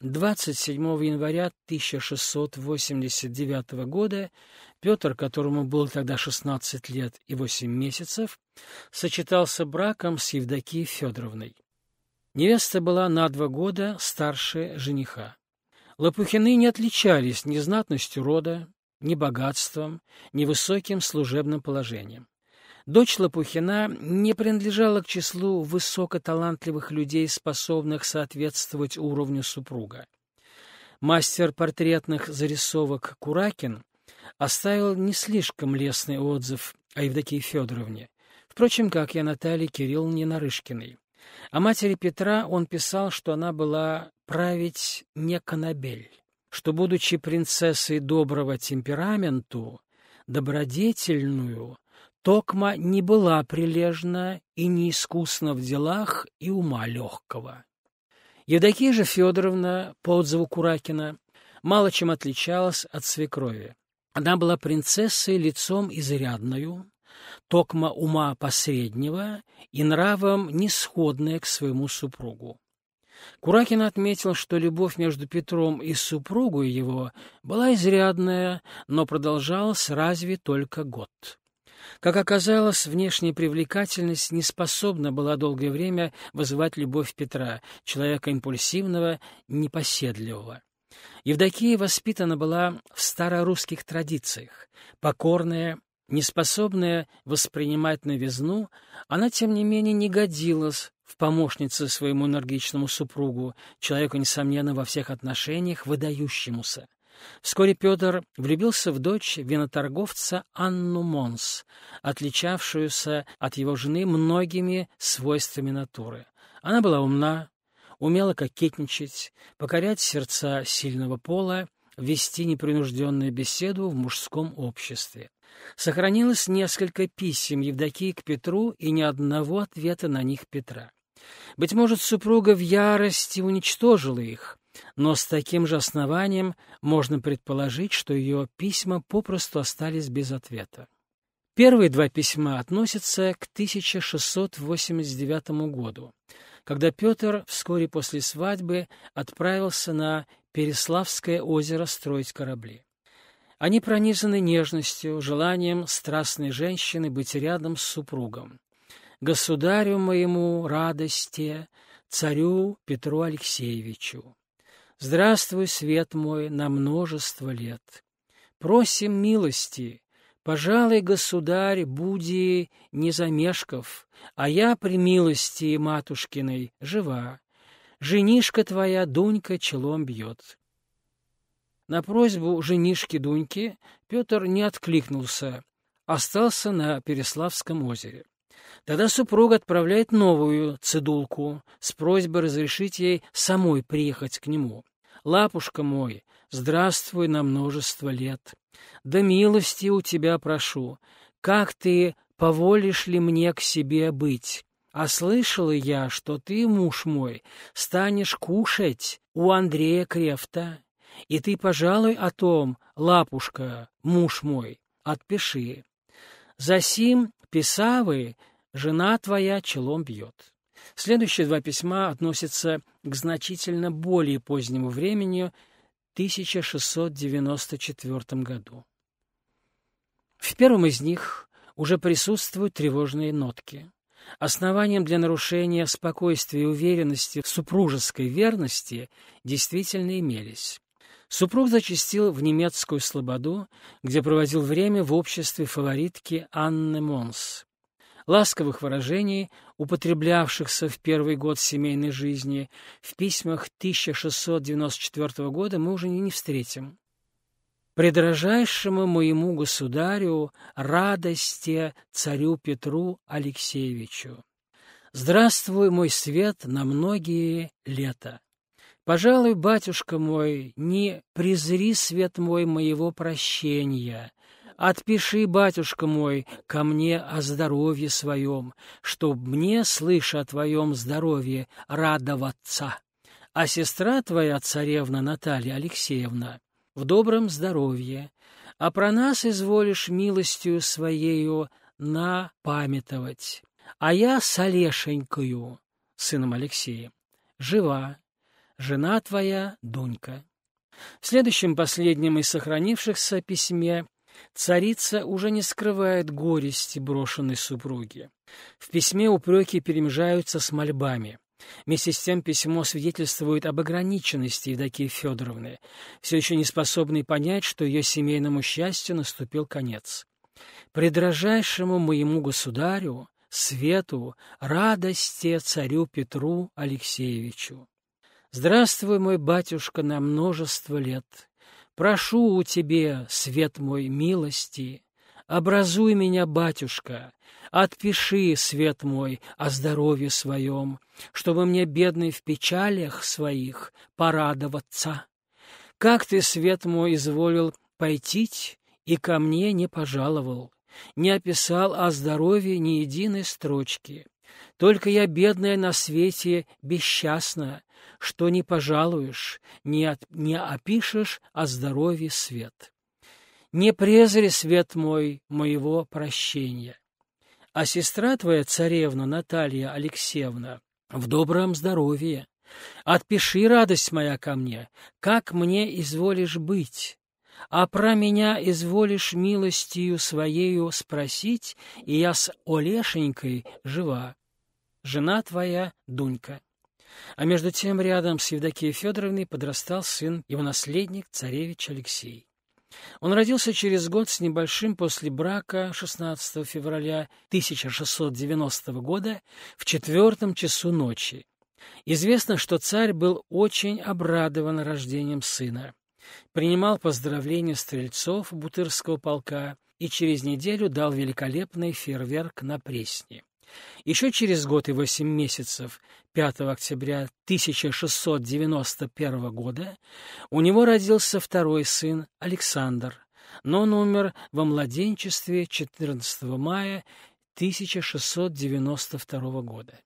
27 января 1689 года Петр, которому было тогда 16 лет и 8 месяцев, сочетался браком с Евдокией Федоровной. Невеста была на два года старше жениха. Лопухины не отличались ни знатностью рода, ни богатством, ни высоким служебным положением. Дочь Лопухина не принадлежала к числу высокоталантливых людей, способных соответствовать уровню супруга. Мастер портретных зарисовок Куракин оставил не слишком лестный отзыв о Евдокии Федоровне, впрочем, как и о Наталье Кирилловне Нарышкиной. О матери Петра он писал, что она была править не конобель, что, будучи принцессой доброго темпераменту, добродетельную, Токма не была прилежна и не искусна в делах и ума легкого. Евдокия же Федоровна, по отзыву Куракина, мало чем отличалась от свекрови. Она была принцессой лицом изрядную, токма ума посреднего и нравом несходная к своему супругу. Куракин отметил, что любовь между Петром и супругой его была изрядная, но продолжалась разве только год. Как оказалось, внешняя привлекательность не способна была долгое время вызывать любовь Петра, человека импульсивного, непоседливого. Евдокия воспитана была в старорусских традициях, покорная, неспособная воспринимать новизну, она, тем не менее, не годилась в помощнице своему энергичному супругу, человеку, несомненно, во всех отношениях выдающемуся. Вскоре Петр влюбился в дочь виноторговца Анну Монс, отличавшуюся от его жены многими свойствами натуры. Она была умна, умела кокетничать, покорять сердца сильного пола, вести непринужденную беседу в мужском обществе. Сохранилось несколько писем Евдокии к Петру и ни одного ответа на них Петра. Быть может, супруга в ярости уничтожила их, но с таким же основанием можно предположить, что ее письма попросту остались без ответа. Первые два письма относятся к 1689 году, когда Петр вскоре после свадьбы отправился на Переславское озеро строить корабли. Они пронизаны нежностью, желанием страстной женщины быть рядом с супругом. «Государю моему радости, царю Петру Алексеевичу». Здравствуй, свет мой, на множество лет. Просим милости, пожалуй, государь, буди не замешков, а я при милости матушкиной жива. Женишка твоя Дунька челом бьет. На просьбу женишки Дуньки Петр не откликнулся, остался на Переславском озере. Тогда супруга отправляет новую цедулку с просьбой разрешить ей самой приехать к нему. «Лапушка мой, здравствуй на множество лет. Да милости у тебя прошу, как ты поволишь ли мне к себе быть? А слышала я, что ты, муж мой, станешь кушать у Андрея Крефта, и ты, пожалуй, о том, лапушка, муж мой, отпиши. Засим писавы жена твоя челом бьет. Следующие два письма относятся к значительно более позднему времени, 1694 году. В первом из них уже присутствуют тревожные нотки. Основанием для нарушения спокойствия и уверенности в супружеской верности действительно имелись. Супруг зачастил в немецкую слободу, где проводил время в обществе фаворитки Анны Монс ласковых выражений, употреблявшихся в первый год семейной жизни, в письмах 1694 года мы уже не встретим. «Предрожайшему моему государю, радости царю Петру Алексеевичу! Здравствуй, мой свет, на многие лета! Пожалуй, батюшка мой, не презри свет мой моего прощения, Отпиши, батюшка мой, ко мне о здоровье своем, чтоб мне, слыша о твоем здоровье, радоваться. А сестра твоя, царевна Наталья Алексеевна, в добром здоровье, а про нас изволишь милостью своею напамятовать. А я с Олешенькою, сыном Алексея, жива, жена твоя Дунька. В следующем последнем из сохранившихся письме царица уже не скрывает горести брошенной супруги. В письме упреки перемежаются с мольбами. Вместе с тем письмо свидетельствует об ограниченности Евдокии Федоровны, все еще не способной понять, что ее семейному счастью наступил конец. «Предрожайшему моему государю, свету, радости царю Петру Алексеевичу. Здравствуй, мой батюшка, на множество лет. Прошу у тебе, свет мой, милости, образуй меня, батюшка, Отпиши, свет мой, о здоровье своем, чтобы мне, бедный, в печалях своих порадоваться. Как ты, свет мой, изволил пойти и ко мне не пожаловал, не описал о здоровье ни единой строчки. Только я, бедная на свете, бесчастна, что не пожалуешь, не, от, не опишешь о здоровье свет. Не презри, свет мой, моего прощения. А сестра твоя, царевна Наталья Алексеевна, в добром здоровье. Отпиши, радость моя, ко мне, как мне изволишь быть. А про меня изволишь милостью своею спросить, и я с Олешенькой жива. Жена твоя Дунька. А между тем рядом с Евдокией Федоровной подрастал сын, его наследник, царевич Алексей. Он родился через год с небольшим после брака 16 февраля 1690 года в четвертом часу ночи. Известно, что царь был очень обрадован рождением сына. Принимал поздравления стрельцов Бутырского полка и через неделю дал великолепный фейерверк на Пресне. Еще через год и восемь месяцев, 5 октября 1691 года, у него родился второй сын Александр, но он умер во младенчестве 14 мая 1692 года.